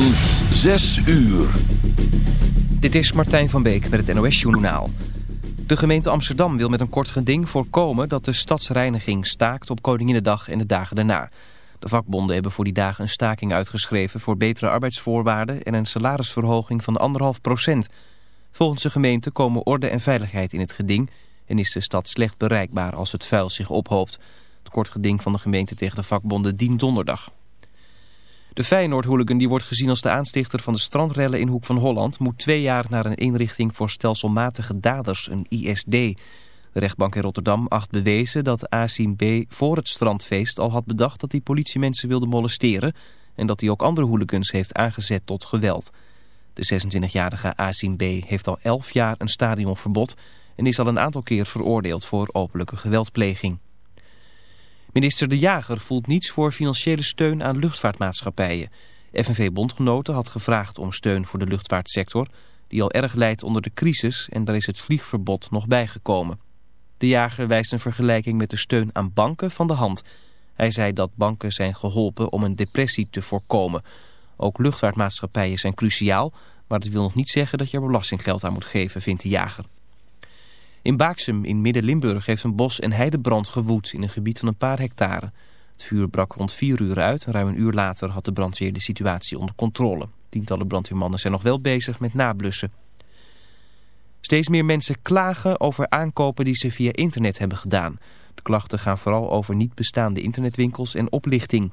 van 6 uur. Dit is Martijn van Beek met het NOS Journaal. De gemeente Amsterdam wil met een kort geding voorkomen dat de stadsreiniging staakt op Koninginnedag en de dagen daarna. De vakbonden hebben voor die dagen een staking uitgeschreven voor betere arbeidsvoorwaarden en een salarisverhoging van anderhalf procent. Volgens de gemeente komen orde en veiligheid in het geding en is de stad slecht bereikbaar als het vuil zich ophoopt. Het kort geding van de gemeente tegen de vakbonden dient donderdag. De Feyenoord-hooligan die wordt gezien als de aanstichter van de strandrellen in Hoek van Holland... moet twee jaar naar een inrichting voor stelselmatige daders, een ISD. De rechtbank in Rotterdam acht bewezen dat Asim B. voor het strandfeest al had bedacht dat hij politiemensen wilde molesteren... en dat hij ook andere hooligans heeft aangezet tot geweld. De 26-jarige Asim B. heeft al 11 jaar een stadionverbod... en is al een aantal keer veroordeeld voor openlijke geweldpleging. Minister De Jager voelt niets voor financiële steun aan luchtvaartmaatschappijen. FNV-bondgenoten had gevraagd om steun voor de luchtvaartsector... die al erg leidt onder de crisis en daar is het vliegverbod nog bijgekomen. De Jager wijst een vergelijking met de steun aan banken van de hand. Hij zei dat banken zijn geholpen om een depressie te voorkomen. Ook luchtvaartmaatschappijen zijn cruciaal... maar dat wil nog niet zeggen dat je er belastinggeld aan moet geven, vindt de Jager. In Baaksum in Midden-Limburg heeft een bos- en heidebrand gewoed in een gebied van een paar hectare. Het vuur brak rond vier uur uit ruim een uur later had de brandweer de situatie onder controle. Tientallen brandweermannen zijn nog wel bezig met nablussen. Steeds meer mensen klagen over aankopen die ze via internet hebben gedaan. De klachten gaan vooral over niet bestaande internetwinkels en oplichting.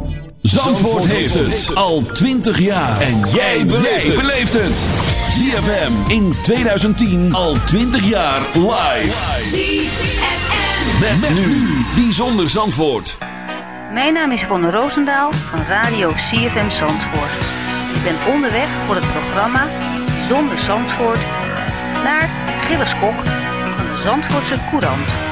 Zandvoort heeft het al 20 jaar. En jij beleeft het. ZFM in 2010 al 20 jaar live. ZFM. Met, nu Bijzonder Zandvoort. Mijn naam is Yvonne Roosendaal van Radio CFM Zandvoort. Ik ben onderweg voor het programma Zonder Zandvoort naar Gilles Kok van de Zandvoortse Courant.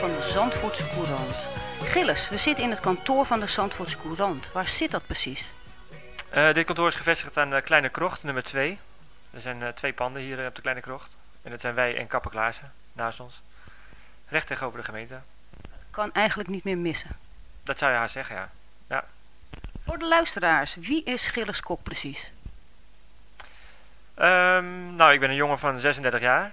Van de Zandvoortse Courant. Gilles, we zitten in het kantoor van de Zandvoortse Courant. Waar zit dat precies? Uh, dit kantoor is gevestigd aan de Kleine Krocht, nummer 2. Er zijn uh, twee panden hier op de Kleine Krocht. En dat zijn wij en Kapper Klaassen, naast ons. Recht tegenover de gemeente. Kan eigenlijk niet meer missen. Dat zou je haar zeggen, ja. ja. Voor de luisteraars, wie is Gilles Kok precies? Um, nou, ik ben een jongen van 36 jaar.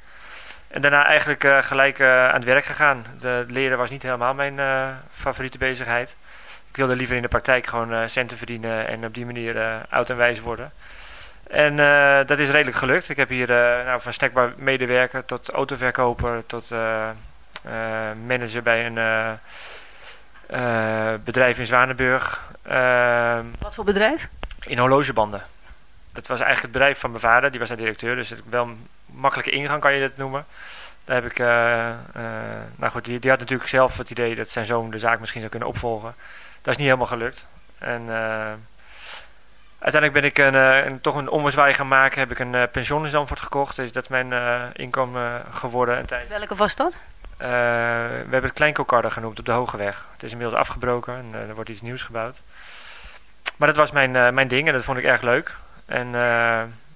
En daarna eigenlijk gelijk aan het werk gegaan. De leren was niet helemaal mijn favoriete bezigheid ik wilde liever in de praktijk gewoon centen verdienen en op die manier oud en wijs worden. En dat is redelijk gelukt. Ik heb hier nou, van snackbar medewerker tot autoverkoper tot manager bij een bedrijf in Zwanenburg. Ehm, Wat voor bedrijf? In horlogebanden. Dat was eigenlijk het bedrijf van mijn vader, die was een directeur, dus wel een makkelijke ingang kan je dat noemen. Daar heb ik, nou goed, die, die had natuurlijk zelf het idee dat zijn zoon de zaak misschien zou kunnen opvolgen dat is niet helemaal gelukt. En uh, uiteindelijk ben ik een, een, toch een ommezwaai gaan maken. Heb ik een pensioen in Zandvoort gekocht. Dus dat is mijn inkomen geworden. Een tijd. Welke was dat? we hebben het Kleinkokarde genoemd op de Hogeweg. Het is inmiddels afgebroken en er wordt iets nieuws gebouwd. Maar dat was mijn, mijn ding en dat vond ik erg leuk. En,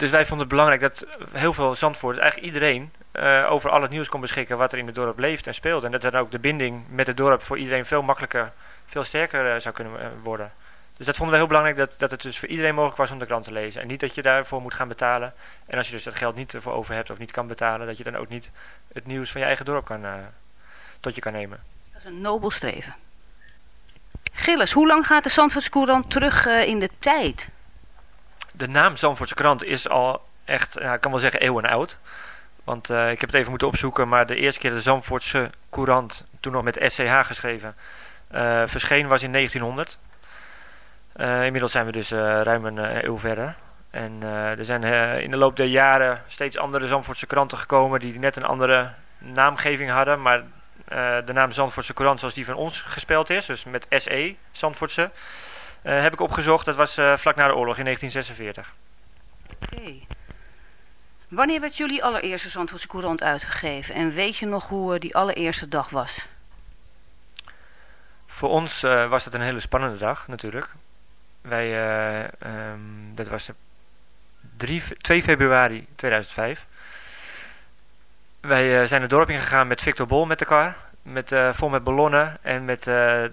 dus wij vonden het belangrijk dat heel veel Zandvoorters, eigenlijk iedereen, eh, over al het nieuws kon beschikken wat er in het dorp leeft en speelt. En dat dan ook de binding met het dorp voor iedereen veel makkelijker, veel sterker eh, zou kunnen eh, worden. Dus dat vonden we heel belangrijk, dat, dat het dus voor iedereen mogelijk was om de krant te lezen. En niet dat je daarvoor moet gaan betalen. En als je dus dat geld niet ervoor over hebt of niet kan betalen, dat je dan ook niet het nieuws van je eigen dorp kan, tot je kan nemen. Dat is een nobel streven. Gilles, hoe lang gaat de Zandvoorts courant terug in de tijd? De naam Zandvoortse krant is al echt, ja, ik kan wel zeggen eeuwen oud. Want eh, ik heb het even moeten opzoeken, maar de eerste keer de Zandvoortse courant, toen nog met SCH geschreven, eh, verscheen was in 1900. Eh, inmiddels zijn we dus ruim een eeuw verder. En er zijn in de loop der jaren steeds andere Zandvoortse kranten gekomen die net een andere naamgeving hadden. Maar de naam Zandvoortse Courant zoals die van ons gespeld is, dus met SE, Zandvoortse, eh, heb ik opgezocht. Dat was eh, vlak na de oorlog in 1946. Oké. Wanneer werd jullie allereerste Zandvoortse courant uitgegeven? En weet je nog hoe eh, die allereerste dag was? Voor ons was het een hele spannende dag natuurlijk. Wij, eh, ehm, dat was de 3, fe- 2 februari 2005. Wij zijn het dorp ingegaan met Victor Bol met elkaar. Met, eh, vol met ballonnen en met eh,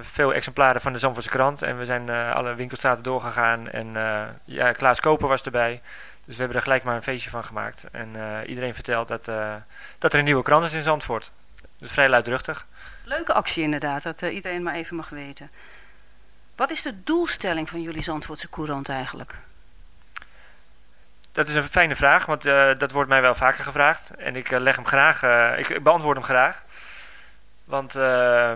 veel exemplaren van de Zandvoortse krant. En we zijn eh, alle winkelstraten doorgegaan. En ja, Klaas Koper was erbij. Dus we hebben er gelijk maar een feestje van gemaakt. En iedereen vertelt dat, dat er een nieuwe krant is in Zandvoort. Dus vrij luidruchtig. Leuke actie inderdaad, dat iedereen maar even mag weten. Wat is de doelstelling van jullie Zandvoortse courant eigenlijk? Dat is een fijne vraag, want dat wordt mij wel vaker gevraagd. En ik leg hem graag, ik, ik beantwoord hem graag. Want, eh,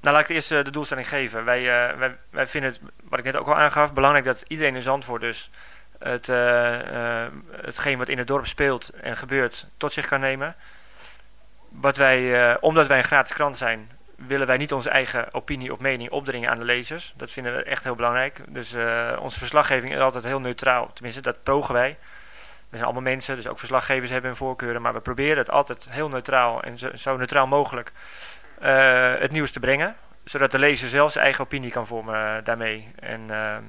nou laat ik eerst eh, de doelstelling geven. Wij, eh, wij, wij vinden het, wat ik net ook al aangaf, belangrijk dat iedereen in Zandvoort dus het, eh, hetgeen wat in het dorp speelt en gebeurt tot zich kan nemen. Wat wij, omdat wij een gratis krant zijn, willen wij niet onze eigen opinie of mening opdringen aan de lezers. Dat vinden we echt heel belangrijk. Dus onze verslaggeving is altijd heel neutraal. Tenminste, dat pogen wij. We zijn allemaal mensen, dus ook verslaggevers hebben hun voorkeuren. Maar we proberen het altijd heel neutraal en zo, neutraal mogelijk eh, het nieuws te brengen. Zodat de lezer zelf zijn eigen opinie kan vormen eh, daarmee. En ehm,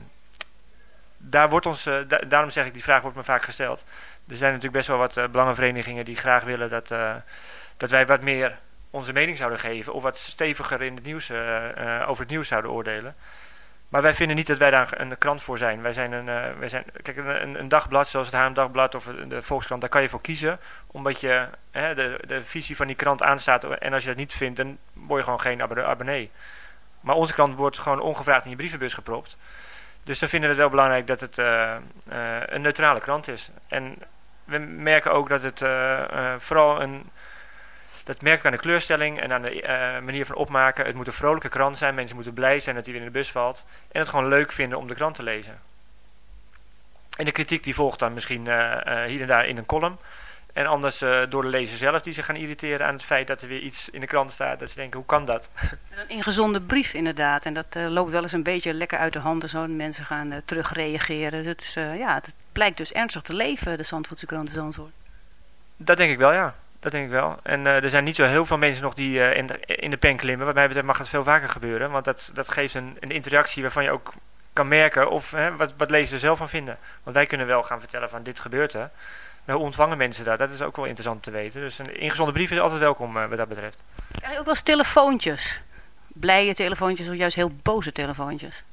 daar wordt ons, eh, da- daarom zeg ik, die vraag wordt me vaak gesteld. Er zijn natuurlijk best wel wat belangenverenigingen die graag willen dat, dat wij wat meer onze mening zouden geven. Of wat steviger in het nieuws, over het nieuws zouden oordelen. Maar wij vinden niet dat wij daar een krant voor zijn. Wij zijn een, eh, wij zijn, kijk, een, een, dagblad zoals het Haarlem Dagblad of de Volkskrant, daar kan je voor kiezen. Omdat je hè, de, de visie van die krant aanstaat. En als je dat niet vindt, dan word je gewoon geen abonne- abonnee. Maar onze krant wordt gewoon ongevraagd in je brievenbus gepropt. Dus dan vinden we het wel belangrijk dat het eh, eh, een neutrale krant is. En we merken ook dat het vooral een... Dat merk ik aan de kleurstelling en aan de eh, manier van opmaken. Het moet een vrolijke krant zijn. Mensen moeten blij zijn dat hij weer in de bus valt. En het gewoon leuk vinden om de krant te lezen. En de kritiek die volgt dan misschien eh, eh, hier en daar in een column. En anders door de lezer zelf die zich gaan irriteren aan het feit dat er weer iets in de krant staat. Dat ze denken, hoe kan dat? Een ingezonde brief inderdaad. En dat loopt wel eens een beetje lekker uit de hand en zo. En mensen gaan eh, terugreageren. Eh, ja, het blijkt dus ernstig te leven, de Zandvoortse krant Zandvoort. Dat denk ik wel, ja. Dat denk ik wel. En eh, er zijn niet zo heel veel mensen nog die eh, in, de, in de pen klimmen. Wat mij betreft mag het veel vaker gebeuren. Want dat, dat geeft een, een interactie waarvan je ook kan merken of hè, wat, wat lezers er zelf van vinden. Want wij kunnen wel gaan vertellen van dit gebeurt er. Maar hoe ontvangen mensen dat? Dat is ook wel interessant om te weten. Dus een ingezonde brief is altijd welkom eh, wat dat betreft. Krijg je ook wel eens telefoontjes? Blije telefoontjes of juist heel boze telefoontjes?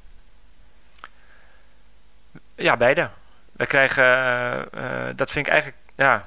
Ja, beide. We krijgen, dat vind ik eigenlijk, ja,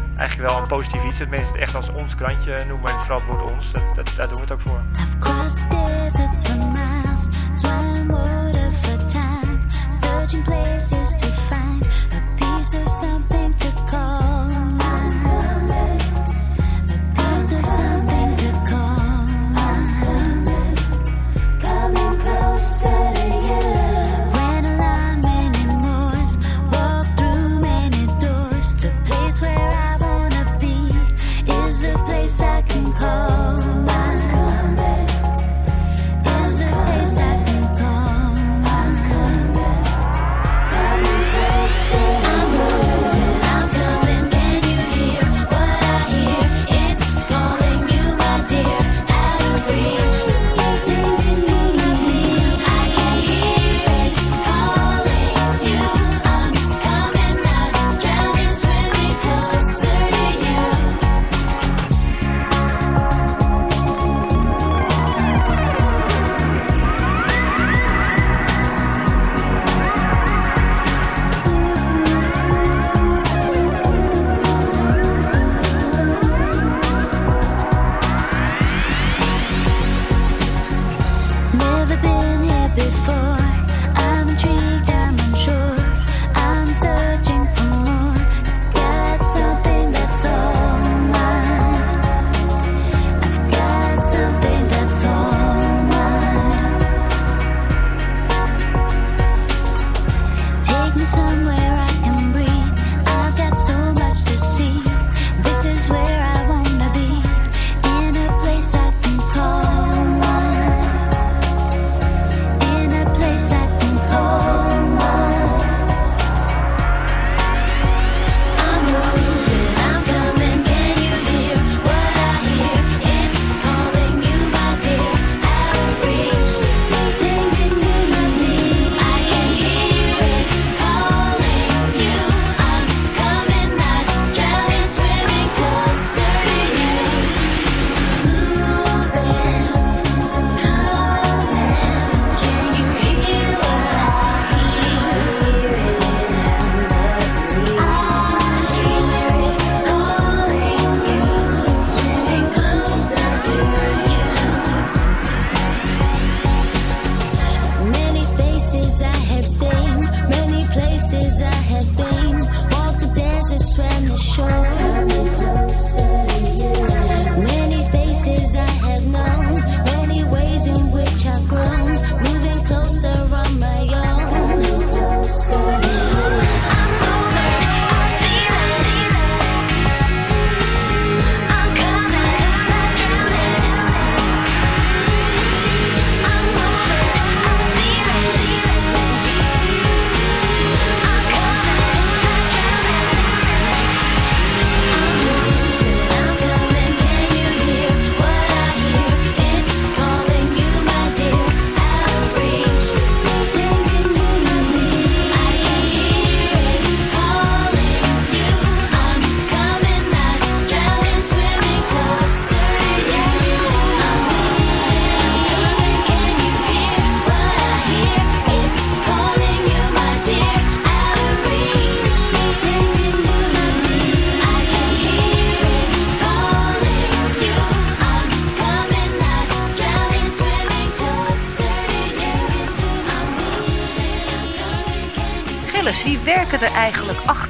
eigenlijk wel een positief iets. Dat mensen het echt als ons krantje noemen. En vooral het woord ons. Dat, daar doen we het ook voor.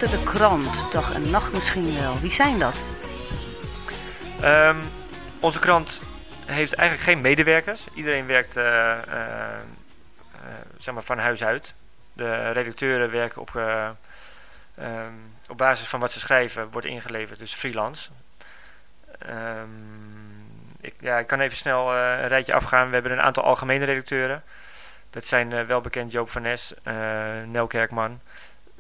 De krant? Dag en nacht misschien wel. Wie zijn dat? Ehm, onze krant heeft eigenlijk geen medewerkers. Iedereen werkt eh, eh, eh, zeg maar van huis uit. De redacteuren werken op, eh, ehm, op basis van wat ze schrijven, wordt ingeleverd, dus freelance. Ehm, ik, ja, ik kan even snel een rijtje afgaan. We hebben een aantal algemene redacteuren. Dat zijn welbekend Joop van Nes, Nel Kerkman.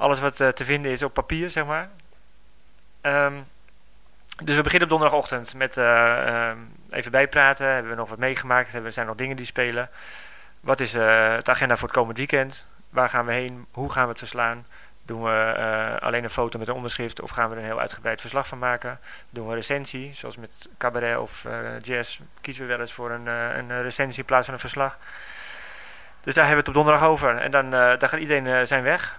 alles wat eh, te vinden is op papier, zeg maar. Ehm, dus we beginnen op donderdagochtend met eh, ehm, even bijpraten. Hebben we nog wat meegemaakt? Hebben, zijn nog dingen die spelen? Wat is eh, het agenda voor het komend weekend? Waar gaan we heen? Hoe gaan we het verslaan? Doen we alleen een foto met een onderschrift of gaan we er een heel uitgebreid verslag van maken? Doen we een recensie, zoals met cabaret of jazz, kiezen we wel eens voor een, een recensie in plaats van een verslag. Dus daar hebben we het op donderdag over. En dan, dan gaat iedereen zijn weg.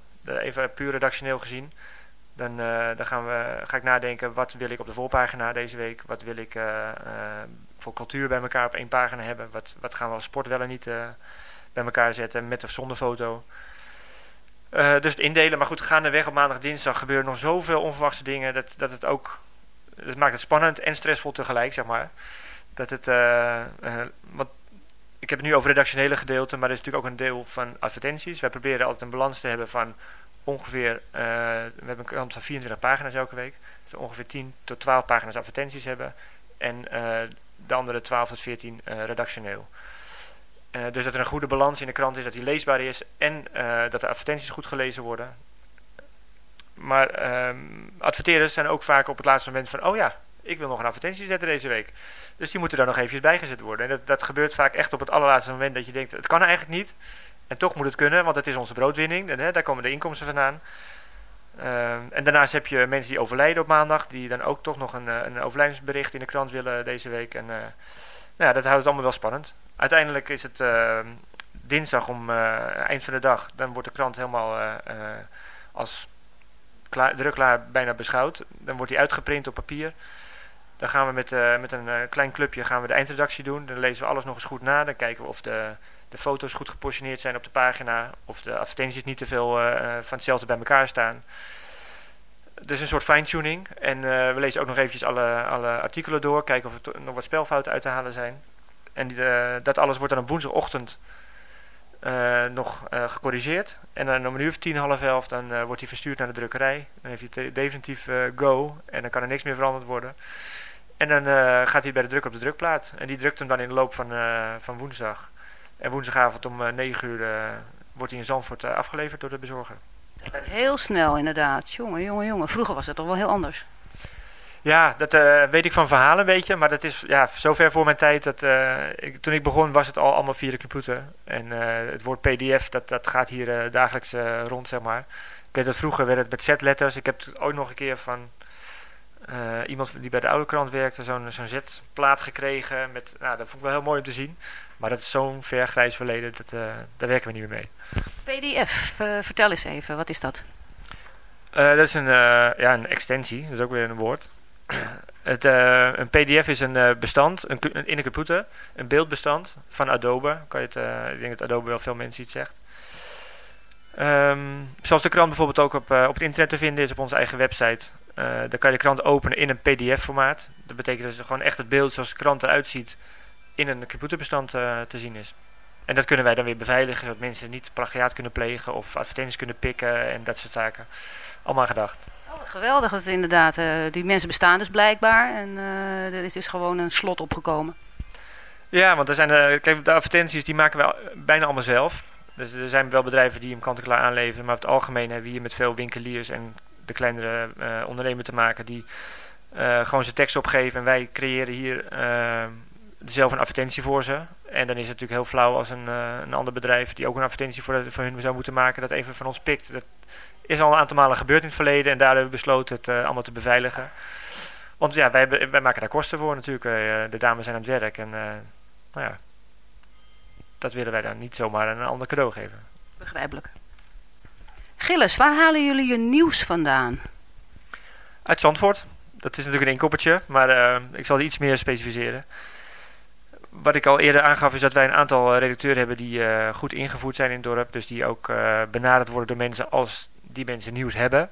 De- even puur redactioneel gezien. Dan, eh, dan gaan we, ga ik nadenken, wat wil ik op de voorpagina deze week? Wat wil ik eh, eh, voor cultuur bij elkaar op één pagina hebben? Wat, wat gaan we als sport wel en niet eh, bij elkaar zetten, met of zonder foto? Eh, dus het indelen, maar goed, gaandeweg op maandag, dinsdag gebeuren nog zoveel onverwachte dingen dat, dat het ook, het maakt het spannend en stressvol tegelijk, zeg maar. Dat het, eh, eh, want ik heb het nu over redactionele gedeelte, maar er is natuurlijk ook een deel van advertenties. Wij proberen altijd een balans te hebben van ongeveer, eh, we hebben een krant van 24 pagina's elke week. Dus ongeveer 10 tot 12 pagina's advertenties hebben. En eh, de andere 12 tot 14 eh, redactioneel. Dus dat er een goede balans in de krant is, dat die leesbaar is en dat de advertenties goed gelezen worden. Maar ehm adverteerders zijn ook vaak op het laatste moment van, oh ja, ik wil nog een advertentie zetten deze week. Dus die moeten daar nog eventjes bijgezet worden. En dat, dat gebeurt vaak echt op het allerlaatste moment dat je denkt, het kan eigenlijk niet. En toch moet het kunnen, want het is onze broodwinning. En hè, daar komen de inkomsten vandaan. Ehm, en daarnaast heb je mensen die overlijden op maandag, die dan ook toch nog een, eh, een overlijdensbericht in de krant willen deze week. En eh, nou ja, dat houdt het allemaal wel spannend. Uiteindelijk is het ehm, dinsdag om eh, eind van de dag, dan wordt de krant helemaal als klaar, drukklaar bijna beschouwd. Dan wordt die uitgeprint op papier. Dan gaan we met, eh, met een eh, klein clubje gaan we de eindredactie doen. Dan lezen we alles nog eens goed na. Dan kijken we of de, de foto's goed gepositioneerd zijn op de pagina. Of de advertenties niet te veel eh, van hetzelfde bij elkaar staan. Dus een soort fine-tuning. En we lezen ook nog eventjes alle, alle artikelen door. Kijken of er nog wat spelfouten uit te halen zijn. En die, dat alles wordt dan op woensdagochtend nog eh, gecorrigeerd. En dan om een uur of tien, half elf, dan wordt hij verstuurd naar de drukkerij. Dan heeft hij definitief go. En dan kan er niks meer veranderd worden. En dan eh, gaat hij bij de druk op de drukplaat. En die drukt hem dan in de loop van, eh, van woensdag. En woensdagavond om eh, 9 uur eh, wordt hij in Zandvoort afgeleverd door de bezorger. Heel snel inderdaad. Jongen, jongen, jongen. Vroeger was het toch wel heel anders. Ja, dat weet ik van verhalen een beetje. Maar dat is ja, zover voor mijn tijd. Dat, ik, toen ik begon was het al allemaal via de computer. En het woord pdf, dat, dat gaat hier dagelijks rond, zeg maar. Ik weet dat vroeger werd het met z-letters. Ik heb het ooit nog een keer van eh, iemand die bij de oude krant werkte... zo'n zo'n z-plaat gekregen. Met, nou, dat vond ik wel heel mooi om te zien. Maar dat is zo'n ver grijs verleden. Dat, eh, daar werken we niet meer mee. PDF, eh, vertel eens even, wat is dat? Dat is een, ja, een extensie, dat is ook weer een woord. Het, een PDF is een bestand een, in een computer, een beeldbestand van Adobe. Kan je het, ik denk dat Adobe wel veel mensen iets zegt. Ehm, zoals de krant bijvoorbeeld ook op, op het internet te vinden is op onze eigen website. Eh dan kan je de krant openen in een PDF-formaat. Dat betekent dus gewoon echt het beeld zoals de krant eruit ziet in een computerbestand eh, te zien is. En dat kunnen wij dan weer beveiligen, zodat mensen niet plagiaat kunnen plegen of advertenties kunnen pikken en dat soort zaken. Allemaal gedacht. Oh, geweldig dat inderdaad. eh, die mensen bestaan dus blijkbaar. En er is dus gewoon een slot opgekomen. Ja, want er zijn, kijk, de advertenties die maken we bijna allemaal zelf. Dus er zijn wel bedrijven die hem kant-en-klaar aanleveren. Maar over het algemeen hebben we hier met veel winkeliers en kleinere eh ondernemers te maken die eh, gewoon zijn tekst opgeven. En wij creëren hier eh, zelf een advertentie voor ze. En dan is het natuurlijk heel flauw als een, een ander bedrijf die ook een advertentie voor, voor hun zou moeten maken, dat even van ons pikt. Dat is al een aantal malen gebeurd in het verleden en daar hebben we besloten het allemaal te beveiligen. Want ja, wij, wij maken daar kosten voor natuurlijk. De dames zijn aan het werk en nou ja, dat willen wij dan niet zomaar een ander cadeau geven. Begrijpelijk. Gilles, waar halen jullie je nieuws vandaan? Uit Zandvoort. Dat is natuurlijk een inkoppertje, maar eh, ik zal iets meer specificeren. Wat ik al eerder aangaf is dat wij een aantal eh, redacteuren hebben die eh, goed ingevoerd zijn in het dorp. Dus die ook benaderd worden door mensen als die mensen nieuws hebben.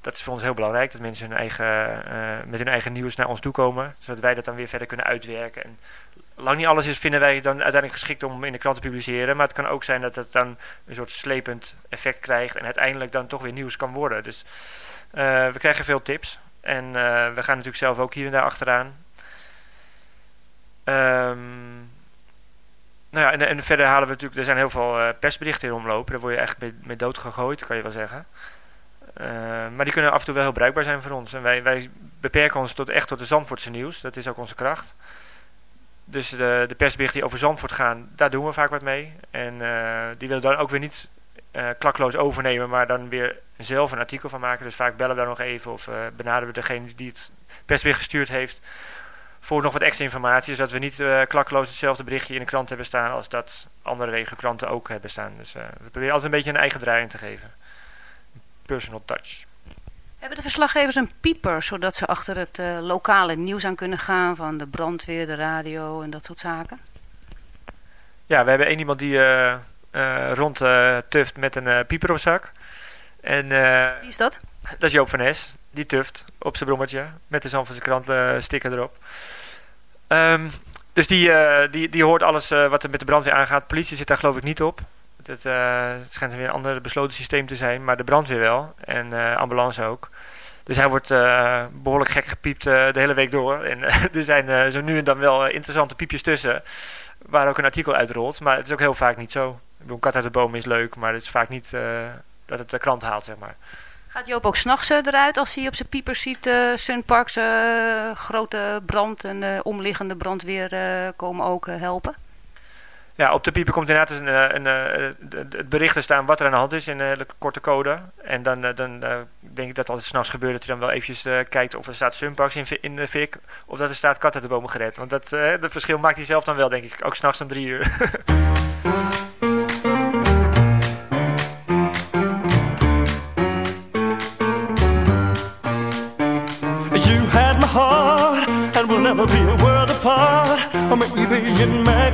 Dat is voor ons heel belangrijk, dat mensen hun eigen, met hun eigen nieuws naar ons toe komen. Zodat wij dat dan weer verder kunnen uitwerken. En lang niet alles is, vinden wij dan uiteindelijk geschikt om in de krant te publiceren. Maar het kan ook zijn dat het dan een soort slepend effect krijgt. En uiteindelijk dan toch weer nieuws kan worden. Dus eh, we krijgen veel tips. En eh, we gaan natuurlijk zelf ook hier en daar achteraan. Ehm, nou ja, en, en verder halen we natuurlijk... Er zijn heel veel eh, persberichten in omlopen. Daar word je echt mee, mee dood gegooid, kan je wel zeggen. Maar die kunnen af en toe wel heel bruikbaar zijn voor ons. En wij, wij beperken ons tot, echt tot de Zandvoortse nieuws. Dat is ook onze kracht. Dus de, de persberichten die over Zandvoort gaan, daar doen we vaak wat mee. En eh, die willen dan ook weer niet eh, klakloos overnemen, maar dan weer zelf een artikel van maken. Dus vaak bellen we daar nog even of eh, benaderen we degene die het persbericht gestuurd heeft voor nog wat extra informatie. Zodat we niet klakloos hetzelfde berichtje in de krant hebben staan als dat andere regenkranten ook hebben staan. Dus we proberen altijd een beetje een eigen draai in te geven. Personal touch. Hebben de verslaggevers een pieper, zodat ze achter het eh, lokale nieuws aan kunnen gaan van de brandweer, de radio en dat soort zaken? Ja, we hebben één iemand die uh, rond tuft met een pieper op zak. En, Wie is dat? Dat is Joop van Nes. Die tuft op zijn brommetje met de Zand van zijn krant sticker erop. Ehm, dus die, die, die hoort alles wat er met de brandweer aangaat. Politie zit daar geloof ik niet op. Eh, het schijnt weer een ander besloten systeem te zijn, maar de brandweer wel. En eh, ambulance ook. Dus hij wordt eh, behoorlijk gek gepiept de hele week door. En er zijn zo nu en dan wel interessante piepjes tussen, waar ook een artikel uitrolt. Maar het is ook heel vaak niet zo. Een kat uit de boom is leuk, maar het is vaak niet dat het de krant haalt, zeg maar. Gaat Joop ook s'nachts eruit als hij op zijn piepers ziet uh, Sunparks grote brand en de omliggende brandweer komen ook helpen? Ja, op de pieper komt inderdaad dus een, eh, een, eh, eh, het bericht te staan wat er aan de hand is in een hele korte code. En dan, dan denk ik dat als het s'nachts gebeurt dat hij dan wel eventjes kijkt of er staat Sunpax in, in de fik. Of dat er staat kat uit de bomen gered. Want dat, uh, verschil maakt hij zelf dan wel denk ik, ook s'nachts om drie uur. You had my heart and we'll never be a world apart. Or maybe in magazine.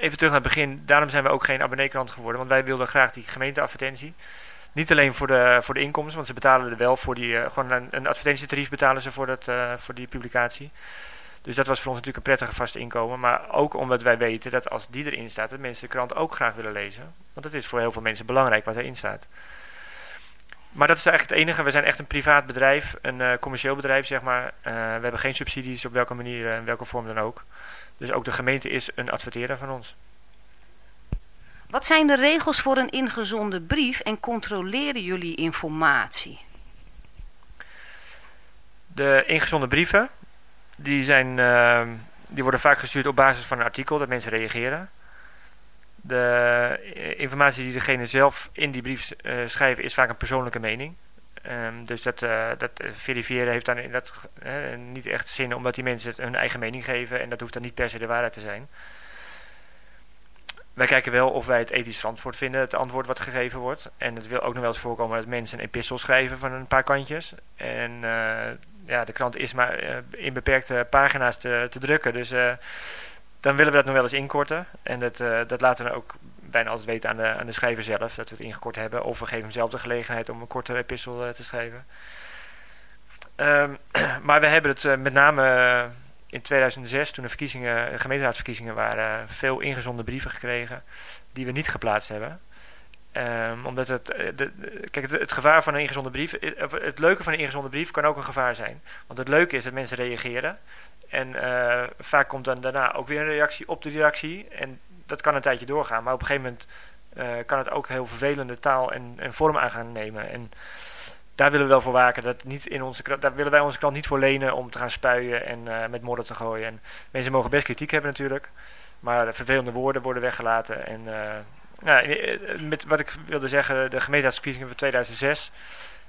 Even terug naar het begin, daarom zijn we ook geen abonneekrant geworden, want wij wilden graag die gemeenteadvertentie. Niet alleen voor de, voor de inkomsten, want ze betalen er wel voor die, eh, gewoon een, een advertentietarief betalen ze voor, dat, eh, voor die publicatie. Dus dat was voor ons natuurlijk een prettige vaste inkomen. Maar ook omdat wij weten dat als die erin staat, dat mensen de krant ook graag willen lezen. Want het is voor heel veel mensen belangrijk wat erin staat. Maar dat is eigenlijk het enige. We zijn echt een privaat bedrijf, een eh, commercieel bedrijf, zeg maar. Eh, we hebben geen subsidies op welke manier en welke vorm dan ook. Dus ook de gemeente is een adverteerder van ons. Wat zijn de regels voor een ingezonden brief en controleren jullie informatie? De ingezonden brieven, die, zijn, die worden vaak gestuurd op basis van een artikel dat mensen reageren. De informatie die degene zelf in die brief eh, schrijven is vaak een persoonlijke mening. Ehm, dus dat, eh, dat eh, verifiëren heeft dan in dat, niet echt zin omdat die mensen hun eigen mening geven en dat hoeft dan niet per se de waarheid te zijn. Wij kijken wel of wij het ethisch verantwoord vinden, het antwoord wat gegeven wordt. En het wil ook nog wel eens voorkomen dat mensen een epistel schrijven van een paar kantjes. En ja, de krant is maar in beperkte pagina's te, te drukken. Dus dan willen we dat nog wel eens inkorten. En dat, eh, dat laten we ook bijna altijd weten aan de, aan de schrijver zelf, dat we het ingekort hebben. Of we geven hem zelf de gelegenheid om een korte epistel eh, te schrijven. Ehm, maar we hebben het eh, met name in 2006, toen de verkiezingen, gemeenteraadsverkiezingen waren, veel ingezonden brieven gekregen die we niet geplaatst hebben. Ehm, omdat het, de, kijk, het, het gevaar van een ingezonden brief, of het leuke van een ingezonden brief kan ook een gevaar zijn. Want het leuke is dat mensen reageren. En eh, vaak komt dan daarna ook weer een reactie op de reactie. En dat kan een tijdje doorgaan. Maar op een gegeven moment eh, kan het ook heel vervelende taal en, en vorm aan gaan nemen. En daar willen we wel voor waken. Dat niet in onze, daar willen wij onze krant niet voor lenen om te gaan spuien en eh, met modder te gooien. En mensen mogen best kritiek hebben natuurlijk. Maar vervelende woorden worden weggelaten. En nou, met wat ik wilde zeggen, de gemeenteraadsverkiezingen van 2006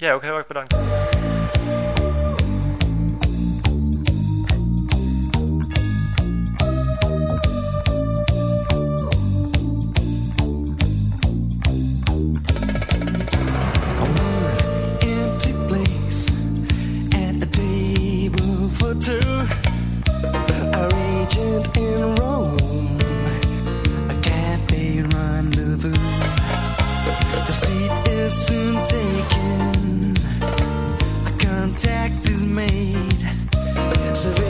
Jij ook heel erg empty place made.